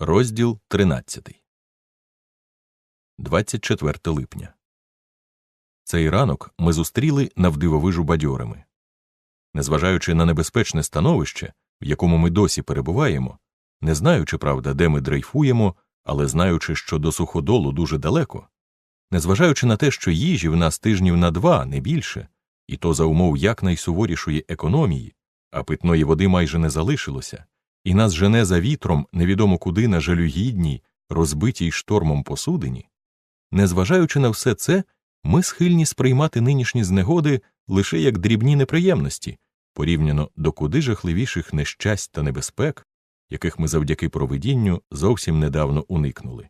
Розділ 13. 24 липня. Цей ранок ми зустріли навдивовижу бадьорими. Незважаючи на небезпечне становище, в якому ми досі перебуваємо, не знаючи, правда, де ми дрейфуємо, але знаючи, що до суходолу дуже далеко, незважаючи на те, що їжі в нас тижнів на два, не більше, і то за умов якнайсуворішої економії, а питної води майже не залишилося і нас жене за вітром невідомо куди на жалюгідній, розбитій штормом посудині, незважаючи на все це, ми схильні сприймати нинішні знегоди лише як дрібні неприємності, порівняно до куди жахливіших нещасть та небезпек, яких ми завдяки провидінню зовсім недавно уникнули,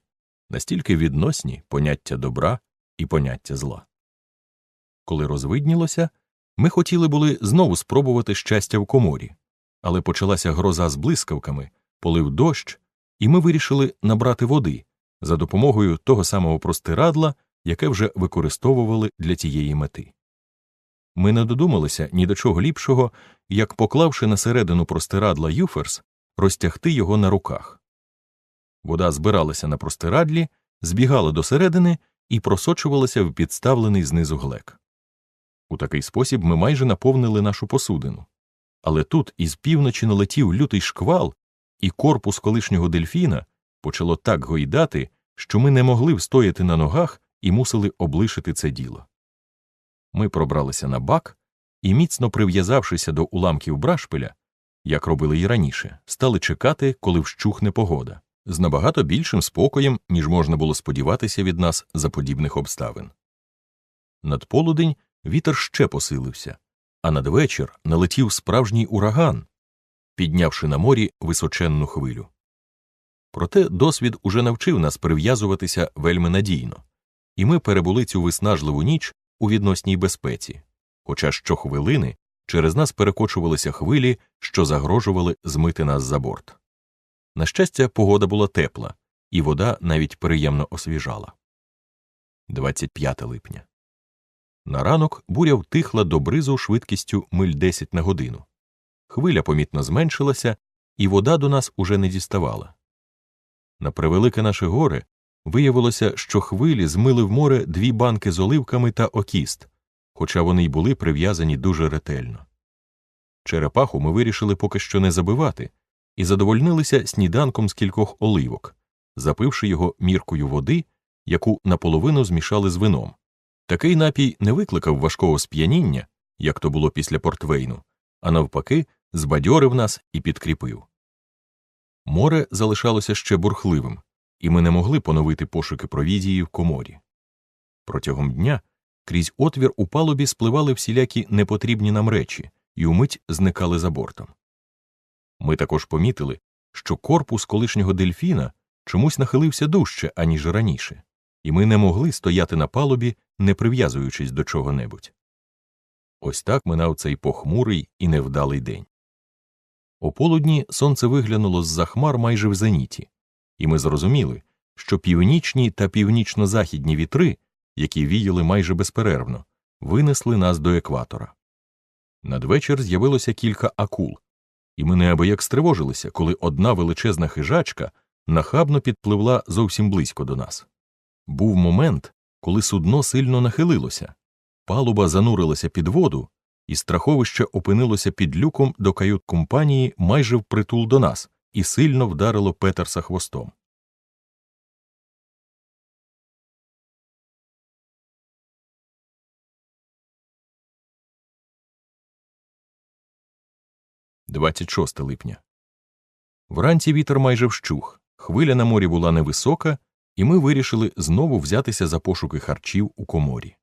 настільки відносні поняття добра і поняття зла. Коли розвиднілося, ми хотіли були знову спробувати щастя в коморі але почалася гроза з блискавками, полив дощ, і ми вирішили набрати води за допомогою того самого простирадла, яке вже використовували для тієї мети. Ми не додумалися ні до чого ліпшого, як, поклавши на середину простирадла юферс, розтягти його на руках. Вода збиралася на простирадлі, збігала до середини і просочувалася в підставлений знизу глек. У такий спосіб ми майже наповнили нашу посудину. Але тут із півночі налетів лютий шквал, і корпус колишнього дельфіна почало так гойдати, що ми не могли встояти на ногах і мусили облишити це діло. Ми пробралися на бак і, міцно прив'язавшися до уламків брашпиля, як робили й раніше, стали чекати, коли вщухне погода, з набагато більшим спокоєм, ніж можна було сподіватися від нас за подібних обставин. Над полудень вітер ще посилився а надвечір налетів справжній ураган, піднявши на морі височенну хвилю. Проте досвід уже навчив нас прив'язуватися вельми надійно, і ми перебули цю виснажливу ніч у відносній безпеці, хоча щохвилини через нас перекочувалися хвилі, що загрожували змити нас за борт. На щастя, погода була тепла, і вода навіть приємно освіжала. 25 липня. На ранок буря втихла до бризу швидкістю миль 10 на годину. Хвиля помітно зменшилася, і вода до нас уже не діставала. На превелике наше горе виявилося, що хвилі змили в море дві банки з оливками та окіст, хоча вони й були прив'язані дуже ретельно. Черепаху ми вирішили поки що не забивати і задовольнилися сніданком з кількох оливок, запивши його міркою води, яку наполовину змішали з вином. Такий напій не викликав важкого сп'яніння, як то було після портвейну, а навпаки, збадьорив нас і підкріпив. Море залишалося ще бурхливим, і ми не могли поновити пошуки провізії в коморі. Протягом дня крізь отвір у палубі спливали всілякі непотрібні нам речі і умить зникали за бортом. Ми також помітили, що корпус колишнього дельфіна чомусь нахилився дужче, аніж раніше і ми не могли стояти на палубі, не прив'язуючись до чого-небудь. Ось так минав цей похмурий і невдалий день. О полудні сонце виглянуло з за хмар майже в зеніті, і ми зрозуміли, що північні та північно-західні вітри, які віяли майже безперервно, винесли нас до екватора. Надвечір з'явилося кілька акул, і ми неабияк стривожилися, коли одна величезна хижачка нахабно підпливла зовсім близько до нас. Був момент, коли судно сильно нахилилося, палуба занурилася під воду, і страховище опинилося під люком до кают компанії майже впритул до нас і сильно вдарило Петерса хвостом. Двадцять шосте липня. Вранці вітер майже вщух. Хвиля на морі була невисока, і ми вирішили знову взятися за пошуки харчів у коморі.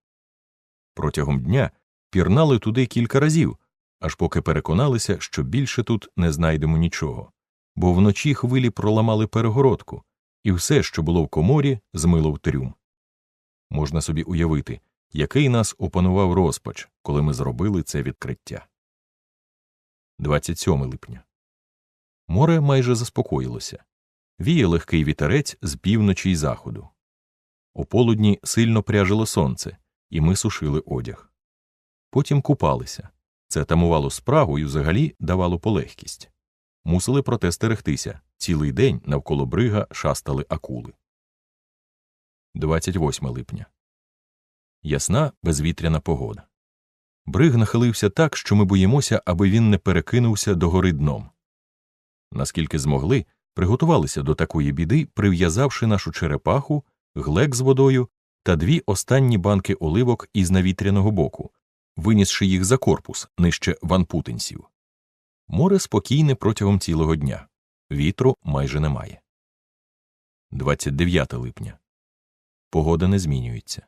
Протягом дня пірнали туди кілька разів, аж поки переконалися, що більше тут не знайдемо нічого, бо вночі хвилі проламали перегородку, і все, що було в коморі, змило в трюм. Можна собі уявити, який нас опанував розпач, коли ми зробили це відкриття. 27 липня. Море майже заспокоїлося віє легкий вітерець з півночі й заходу. У полудні сильно пряжило сонце, і ми сушили одяг. Потім купалися. Це тамувало спрагу і взагалі давало полегкість. Мусили проте стерегтися, Цілий день навколо брига шастали акули. 28 липня. Ясна безвітряна погода. Бриг нахилився так, що ми боїмося, аби він не перекинувся до гори дном. Наскільки змогли, приготувалися до такої біди, прив'язавши нашу черепаху, глек з водою та дві останні банки оливок із навітряного боку, винісши їх за корпус нижче ванпутинців. Море спокійне протягом цілого дня. Вітру майже немає. 29 липня. Погода не змінюється.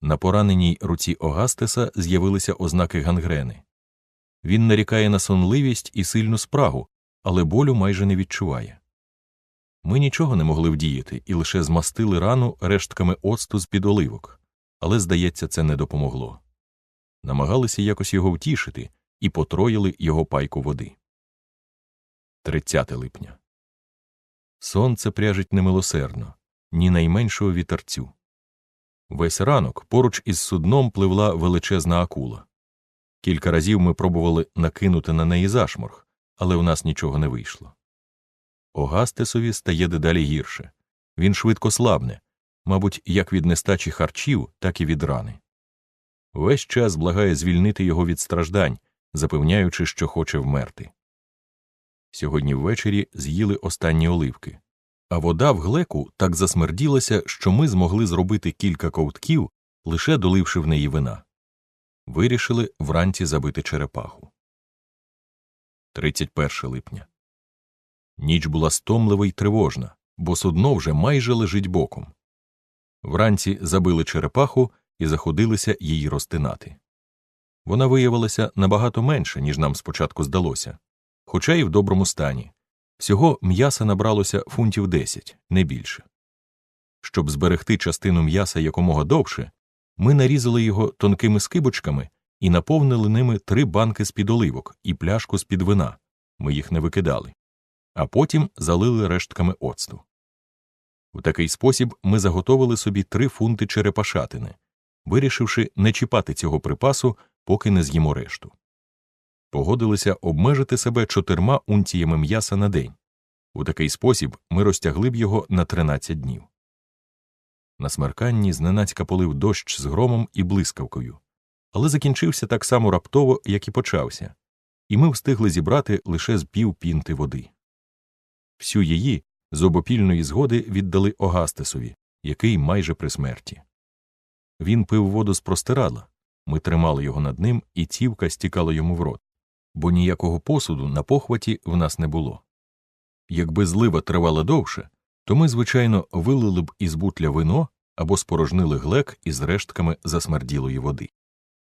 На пораненій руці Огастеса з'явилися ознаки гангрени. Він нарікає на сонливість і сильну спрагу, але болю майже не відчуває. Ми нічого не могли вдіяти і лише змастили рану рештками оцту з під оливок, але, здається, це не допомогло. Намагалися якось його втішити і потроїли його пайку води. 30 липня. Сонце пряжить немилосердно, ні найменшого вітерцю. Весь ранок поруч із судном пливла величезна акула. Кілька разів ми пробували накинути на неї зашморг, але у нас нічого не вийшло. Огастесові стає дедалі гірше. Він швидко слабне, мабуть, як від нестачі харчів, так і від рани. Весь час благає звільнити його від страждань, запевняючи, що хоче вмерти. Сьогодні ввечері з'їли останні оливки, а вода в глеку так засмерділася, що ми змогли зробити кілька ковтків, лише доливши в неї вина. Вирішили вранці забити черепаху. 31 липня. Ніч була стомлива й тривожна, бо судно вже майже лежить боком. Вранці забили черепаху і заходилися її розтинати. Вона виявилася набагато менше, ніж нам спочатку здалося, хоча й в доброму стані. Всього м'яса набралося фунтів 10, не більше. Щоб зберегти частину м'яса якомога довше, ми нарізали його тонкими скибочками і наповнили ними три банки з під оливок і пляшку з під вина. Ми їх не викидали а потім залили рештками оцту. В такий спосіб ми заготовили собі три фунти черепашатини, вирішивши не чіпати цього припасу, поки не з'їмо решту. Погодилися обмежити себе чотирма унціями м'яса на день. У такий спосіб ми розтягли б його на 13 днів. На смерканні зненацька полив дощ з громом і блискавкою, але закінчився так само раптово, як і почався, і ми встигли зібрати лише з пів пінти води. Всю її з обопільної згоди віддали Огастесові, який майже при смерті. Він пив воду з простирадла, ми тримали його над ним, і цівка стікала йому в рот, бо ніякого посуду на похваті в нас не було. Якби злива тривала довше, то ми, звичайно, вилили б із бутля вино або спорожнили глек із рештками засмерділої води.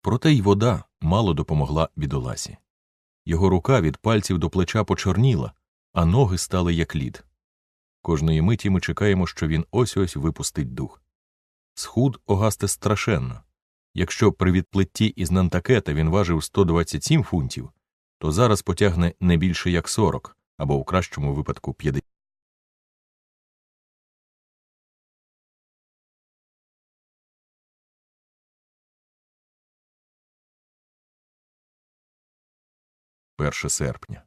Проте й вода мало допомогла бідоласі. Його рука від пальців до плеча почорніла, а ноги стали як лід. Кожної миті ми чекаємо, що він ось ось випустить дух. Схуд огасте страшенно. Якщо при відплитті із Нантакета він важив 127 фунтів, то зараз потягне не більше як 40, або в кращому випадку 50. Перше серпня.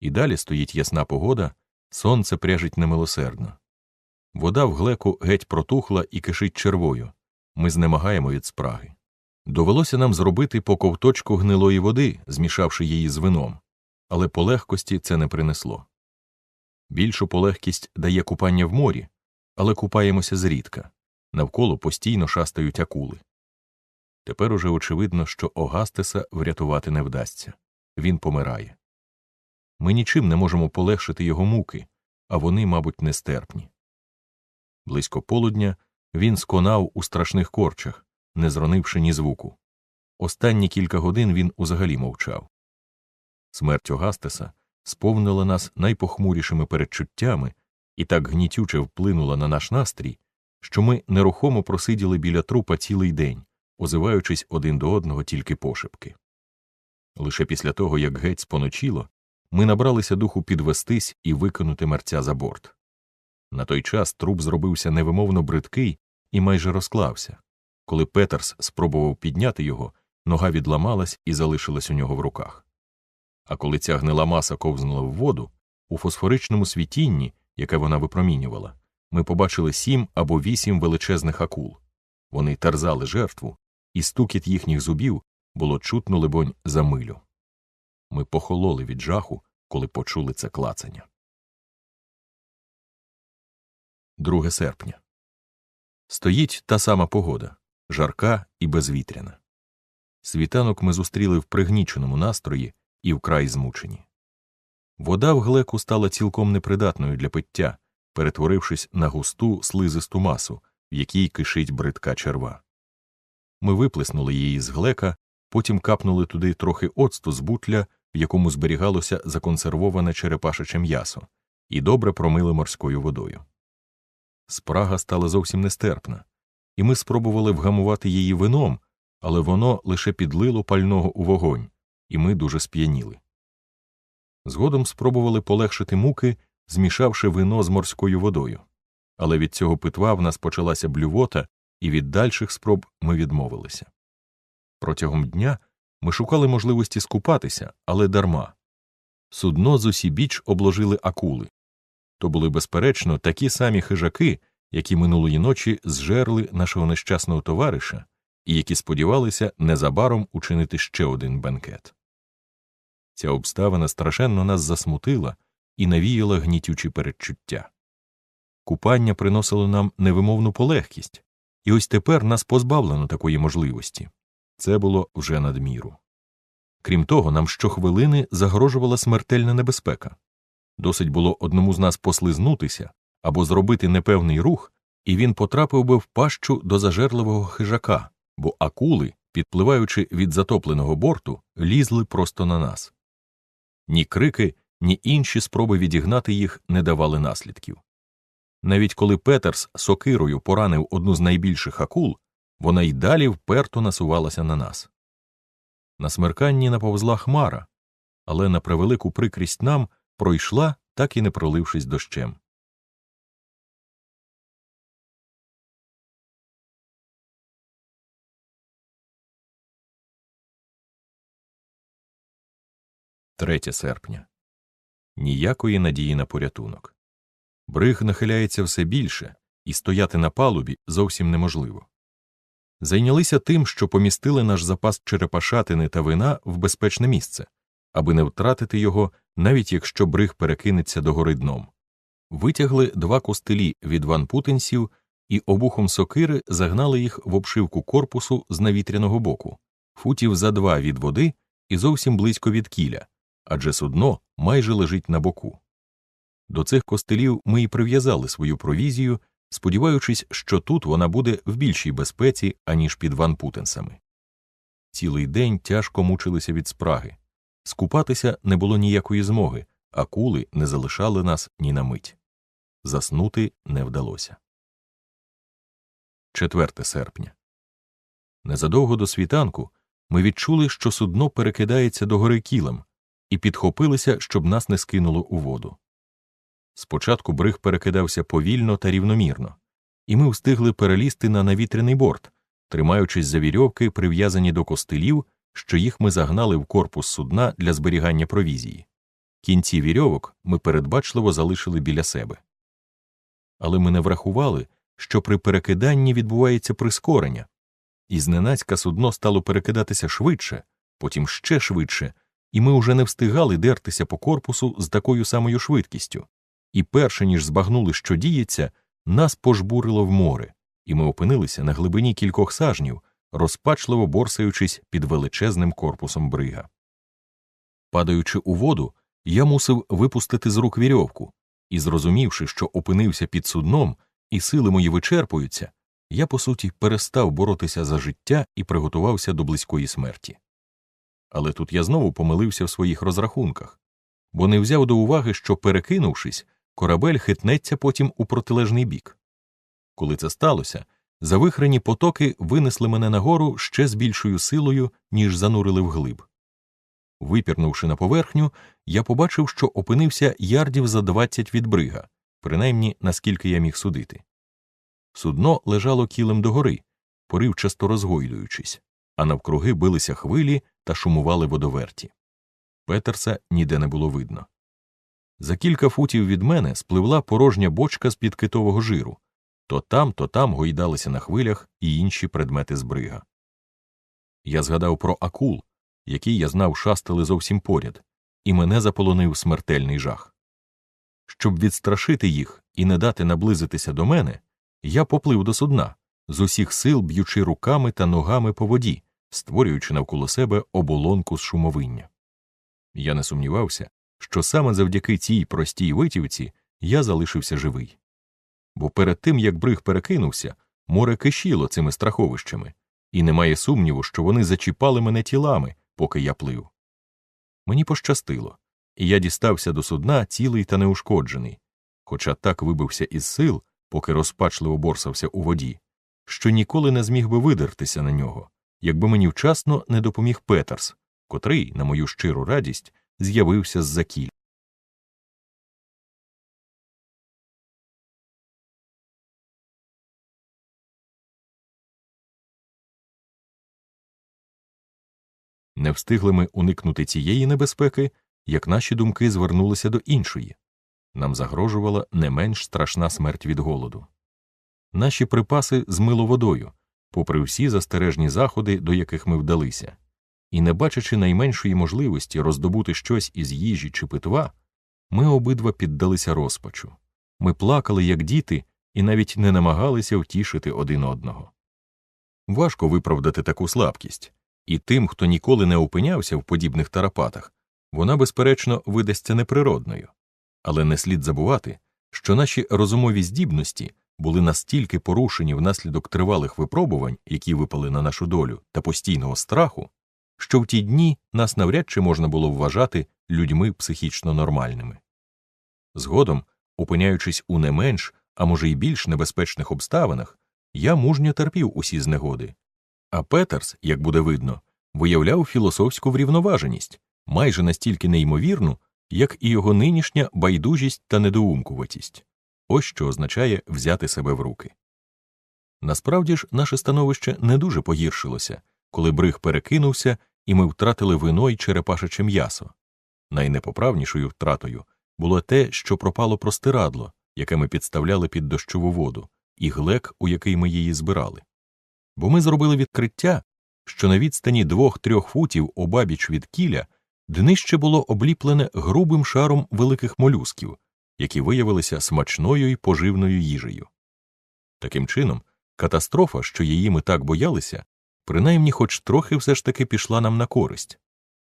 І далі стоїть ясна погода, сонце пряжить немилосердно. Вода в глеку геть протухла і кишить червою. Ми знемагаємо від спраги. Довелося нам зробити по ковточку гнилої води, змішавши її з вином, але полегкості це не принесло. Більшу полегкість дає купання в морі, але купаємося зрідка навколо постійно шастають акули. Тепер уже очевидно, що Огастеса врятувати не вдасться він помирає. Ми нічим не можемо полегшити його муки, а вони, мабуть, нестерпні. Близько полудня він сконав у страшних корчах, не зронивши ні звуку. Останні кілька годин він узагалі мовчав. Смерть Огастеса сповнила нас найпохмурішими передчуттями і так гнітюче вплинула на наш настрій, що ми нерухомо просиділи біля трупа цілий день, озиваючись один до одного тільки пошепки. Лише після того, як геть споночило, ми набралися духу підвестись і викинути мерця за борт. На той час труп зробився невимовно бридкий і майже розклався. Коли Петерс спробував підняти його, нога відламалась і залишилась у нього в руках. А коли ця гнила маса ковзнула в воду, У фосфоричному світінні, яке вона випромінювала, ми побачили сім або вісім величезних акул. Вони терзали жертву, і стукіт їхніх зубів було чутно, либонь, за милю. Ми похололи від жаху, коли почули це клацання. 2 серпня. Стоїть та сама погода жарка і безвітряна. Світанок ми зустріли в пригніченому настрої і вкрай змучені. Вода в глеку стала цілком непридатною для пиття, перетворившись на густу слизисту масу, в якій кишить бридка черва. Ми виплеснули її з глека, потім капнули туди трохи оцту з бутля, в якому зберігалося законсервоване черепашече м'ясо, і добре промили морською водою. Спрага стала зовсім нестерпна, і ми спробували вгамувати її вином, але воно лише підлило пального у вогонь, і ми дуже сп'яніли. Згодом спробували полегшити муки, змішавши вино з морською водою, але від цього питва в нас почалася блювота, і від дальших спроб ми відмовилися. Протягом дня ми шукали можливості скупатися, але дарма. Судно з усібіч обложили акули. То були, безперечно, такі самі хижаки, які минулої ночі зжерли нашого нещасного товариша і які сподівалися незабаром учинити ще один бенкет. Ця обставина страшенно нас засмутила і навіяла гнітючі передчуття. Купання приносило нам невимовну полегкість, і ось тепер нас позбавлено такої можливості це було вже надміру. Крім того, нам щохвилини загрожувала смертельна небезпека. Досить було одному з нас послизнутися або зробити непевний рух, і він потрапив би в пащу до зажерливого хижака, бо акули, підпливаючи від затопленого борту, лізли просто на нас. Ні крики, ні інші спроби відігнати їх не давали наслідків. Навіть коли Петерс сокирою поранив одну з найбільших акул, вона й далі вперто насувалася на нас. На смерканні наповзла хмара, але на превелику прикрість нам пройшла, так і не пролившись дощем. Третє серпня. Ніякої надії на порятунок. Бриг нахиляється все більше, і стояти на палубі зовсім неможливо. Зайнялися тим, що помістили наш запас черепашатини та вина в безпечне місце, аби не втратити його, навіть якщо бриг перекинеться до гори дном. Витягли два костелі від ванпутинців і обухом сокири загнали їх в обшивку корпусу з навітряного боку, футів за два від води і зовсім близько від кіля, адже судно майже лежить на боку. До цих костелів ми й прив'язали свою провізію, сподіваючись, що тут вона буде в більшій безпеці, аніж під ванпутенсами. Цілий день тяжко мучилися від спраги. Скупатися не було ніякої змоги, а кули не залишали нас ні на мить. Заснути не вдалося. 4 серпня. Незадовго до світанку ми відчули, що судно перекидається до гори кілем, і підхопилися, щоб нас не скинуло у воду. Спочатку бриг перекидався повільно та рівномірно, і ми встигли перелізти на навітряний борт, тримаючись за вірьовки, прив'язані до костилів, що їх ми загнали в корпус судна для зберігання провізії. Кінці вірьовок ми передбачливо залишили біля себе. Але ми не врахували, що при перекиданні відбувається прискорення, і зненацька судно стало перекидатися швидше, потім ще швидше, і ми уже не встигали дертися по корпусу з такою самою швидкістю. І перше ніж збагнули, що діється, нас пожбурило в море, і ми опинилися на глибині кількох сажнів, розпачливо борсаючись під величезним корпусом брига. Падаючи у воду, я мусив випустити з рук вірьовку, і, зрозумівши, що опинився під судном, і сили мої вичерпуються, я, по суті, перестав боротися за життя і приготувався до близької смерті. Але тут я знову помилився в своїх розрахунках, бо не взяв до уваги, що, перекинувшись, корабель хитнеться потім у протилежний бік. Коли це сталося, завихрені потоки винесли мене нагору ще з більшою силою, ніж занурили вглиб. Випірнувши на поверхню, я побачив, що опинився ярдів за двадцять від брига, принаймні наскільки я міг судити. Судно лежало кілем догори, поривчасто розгойдуючись, а навкруги билися хвилі та шумували водоверті. Петерса ніде не було видно. За кілька футів від мене спливла порожня бочка з під китового жиру, то там, то там гойдалися на хвилях і інші предмети збрига. Я згадав про акул, які я знав шастали зовсім поряд, і мене заполонив смертельний жах. Щоб відстрашити їх і не дати наблизитися до мене, я поплив до судна, з усіх сил б'ючи руками та ногами по воді, створюючи навколо себе оболонку з шумовиння. Я не сумнівався, що саме завдяки цій простій витівці я залишився живий. Бо перед тим як бриг перекинувся, море кишіло цими страховищами, і немає сумніву, що вони зачіпали мене тілами, поки я плив. Мені пощастило, і я дістався до судна цілий та неушкоджений, хоча так вибився із сил, поки розпачливо борсався у воді, що ніколи не зміг би видертися на нього, якби мені вчасно не допоміг Петерс, котрий, на мою щиру радість, з'явився з за кіль. Не встигли ми уникнути цієї небезпеки, як наші думки звернулися до іншої нам загрожувала не менш страшна смерть від голоду. Наші припаси змило водою, попри всі застережні заходи, до яких ми вдалися, і, не бачачи найменшої можливості роздобути щось із їжі чи питва, ми обидва піддалися розпачу. Ми плакали, як діти, і навіть не намагалися втішити один одного. Важко виправдати таку слабкість, і тим, хто ніколи не опинявся в подібних тарапатах, вона, безперечно, видасться неприродною. Але не слід забувати, що наші розумові здібності були настільки порушені внаслідок тривалих випробувань, які випали на нашу долю, та постійного страху, що в ті дні нас навряд чи можна було вважати людьми психічно нормальними. Згодом, опиняючись у не менш, а може й більш небезпечних обставинах, я мужньо терпів усі знегоди. А Петерс, як буде видно, виявляв філософську врівноваженість, майже настільки неймовірну, як і його нинішня байдужість та недоумкуватість ось що означає взяти себе в руки. Насправді ж, наше становище не дуже погіршилося, коли бриг перекинувся, і ми втратили вино й черепашече м'ясо. Найнепоправнішою втратою було те, що пропало простирадло, яке ми підставляли під дощову воду, і глек, у який ми її збирали. Бо ми зробили відкриття, що на відстані двох-трьох футів обабіч від кіля днище було обліплене грубим шаром великих молюсків, які виявилися смачною й поживною їжею. Таким чином, катастрофа, що її ми так боялися, принаймні хоч трохи все ж таки пішла нам на користь.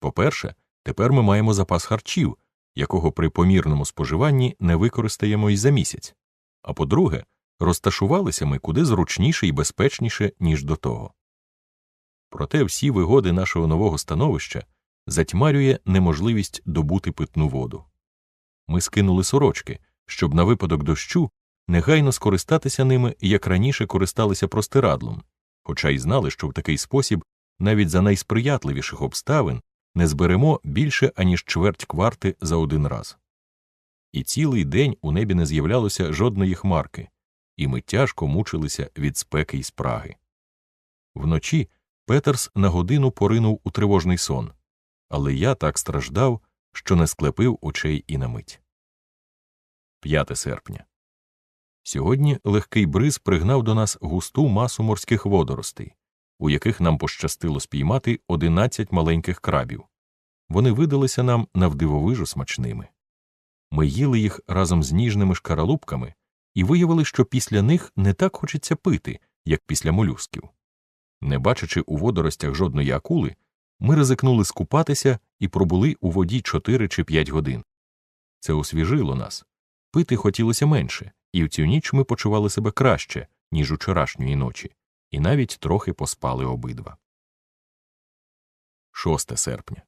По-перше, тепер ми маємо запас харчів, якого при помірному споживанні не використаємо й за місяць, а по-друге, розташувалися ми куди зручніше і безпечніше, ніж до того. Проте всі вигоди нашого нового становища затьмарює неможливість добути питну воду. Ми скинули сорочки, щоб на випадок дощу негайно скористатися ними, як раніше користалися простирадлом, хоча й знали, що в такий спосіб навіть за найсприятливіших обставин не зберемо більше аніж чверть кварти за один раз. І цілий день у небі не з'являлося жодної хмарки, і ми тяжко мучилися від спеки й спраги. Вночі Петерс на годину поринув у тривожний сон, але я так страждав, що не склепив очей і на мить. 5 серпня. Сьогодні легкий бриз пригнав до нас густу масу морських водоростей, у яких нам пощастило спіймати 11 маленьких крабів. Вони видалися нам навдивовижу смачними. Ми їли їх разом з ніжними шкаралупками і виявили, що після них не так хочеться пити, як після молюсків. Не бачачи у водоростях жодної акули, ми ризикнули скупатися і пробули у воді 4 чи 5 годин. Це освіжило нас. Пити хотілося менше, і в цю ніч ми почували себе краще, ніж учорашньої ночі, і навіть трохи поспали обидва. 6 серпня.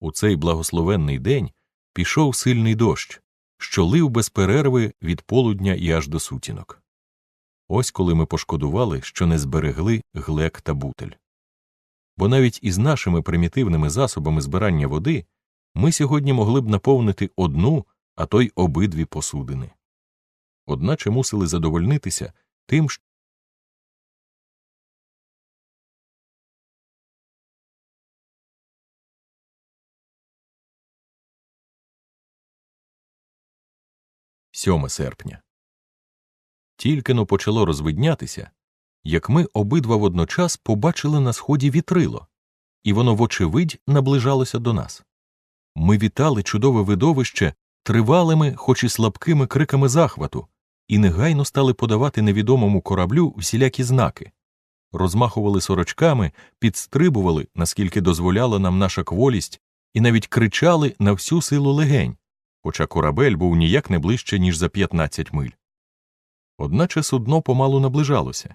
У цей благословенний день пішов сильний дощ, що лив без перерви від полудня і аж до сутінок. Ось коли ми пошкодували, що не зберегли глек та бутель. Бо навіть із нашими примітивними засобами збирання води ми сьогодні могли б наповнити одну, а то й обидві посудини. Одначе мусили задовольнитися тим, 7 серпня. Тільки но почало розвиднятися, як ми обидва водночас побачили на сході вітрило, і воно, вочевидь, наближалося до нас. Ми вітали чудове видовище тривалими, хоч і слабкими криками захвату, і негайно стали подавати невідомому кораблю всілякі знаки, розмахували сорочками, підстрибували, наскільки дозволяла нам наша кволість, і навіть кричали на всю силу легень, хоча корабель був ніяк не ближче, ніж за 15 миль. Одначе судно помалу наближалося,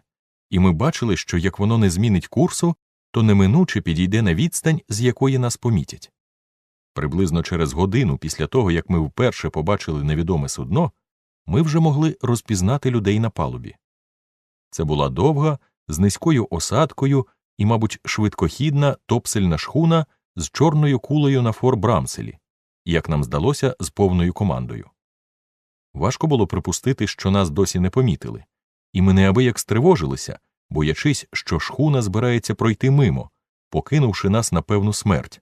і ми бачили, що як воно не змінить курсу, то неминуче підійде на відстань, з якої нас помітять. Приблизно через годину після того, як ми вперше побачили невідоме судно, ми вже могли розпізнати людей на палубі. Це була довга, з низькою осадкою і, мабуть, швидкохідна топсельна шхуна з чорною кулею на фор Брамселі, як нам здалося, з повною командою. Важко було припустити, що нас досі не помітили, і ми неабияк стривожилися, боячись, що шхуна збирається пройти мимо, покинувши нас на певну смерть.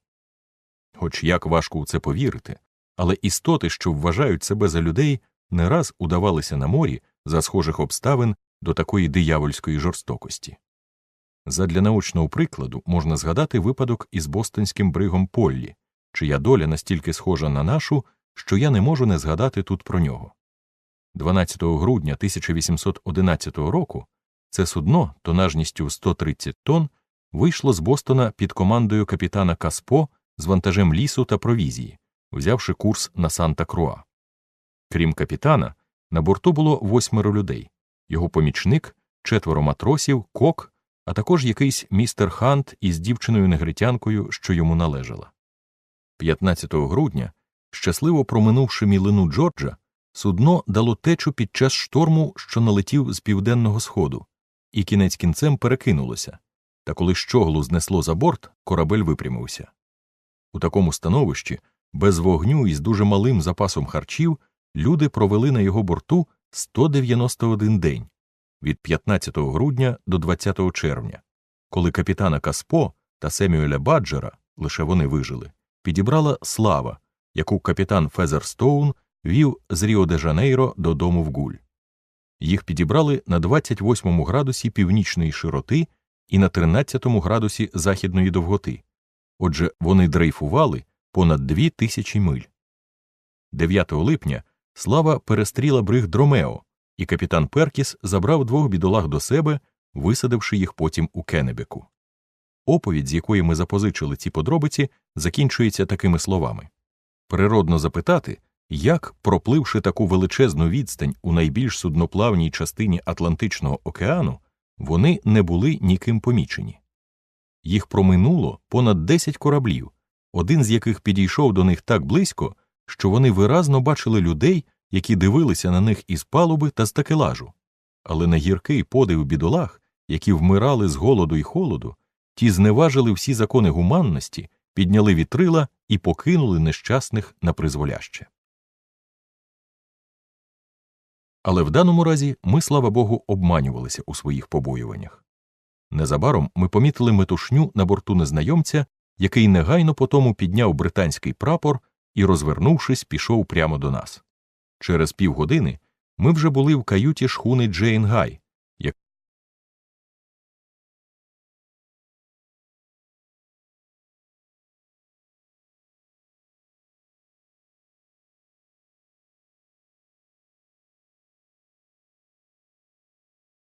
Хоч як важко у це повірити, але істоти, що вважають себе за людей, не раз удавалися на морі за схожих обставин до такої диявольської жорстокості. Задля научного прикладу можна згадати випадок із бостонським бригом Поллі, чия доля настільки схожа на нашу, що я не можу не згадати тут про нього. 12 грудня 1811 року це судно тонажністю 130 тонн вийшло з Бостона під командою капітана Каспо з вантажем лісу та провізії, взявши курс на Санта Круа. Крім капітана, на борту було восьмеро людей його помічник, четверо матросів, кок, а також якийсь містер Хант із дівчиною негритянкою, що йому належала. 15 грудня, щасливо проминувши мілину Джорджа, судно дало течу під час шторму, що налетів з південного сходу, і кінець кінцем перекинулося. Та коли щоглу знесло за борт, корабель випрямився. У такому становищі, без вогню і з дуже малим запасом харчів, люди провели на його борту 191 день від 15 грудня до 20 червня, коли капітана Каспо та Семюеля Баджера, лише вони вижили, підібрала слава, яку капітан Фезерстоун вів з Ріо де Жанейро додому в Гуль. Їх підібрали на 28 градусі північної широти і на 13 градусі західної довготи. Отже, вони дрейфували понад дві тисячі миль. 9 липня слава перестріла бриг Дромео, і капітан Перкіс забрав двох бідолах до себе, висадивши їх потім у Кенебеку. Оповідь, з якої ми запозичили ці подробиці, закінчується такими словами природно запитати, як, пропливши таку величезну відстань у найбільш судноплавній частині Атлантичного океану, вони не були ніким помічені. Їх проминуло понад 10 кораблів, один з яких підійшов до них так близько, що вони виразно бачили людей, які дивилися на них із палуби та з такелажу. Але на гіркий подив бідолах, які вмирали з голоду й холоду, ті зневажили всі закони гуманності, підняли вітрила і покинули нещасних на призволяще. Але в даному разі ми, слава Богу, обманювалися у своїх побоюваннях. Незабаром ми помітили метушню на борту незнайомця, який негайно потому підняв британський прапор і, розвернувшись, пішов прямо до нас. Через півгодини ми вже були в каюті шхуни Джейн Гай,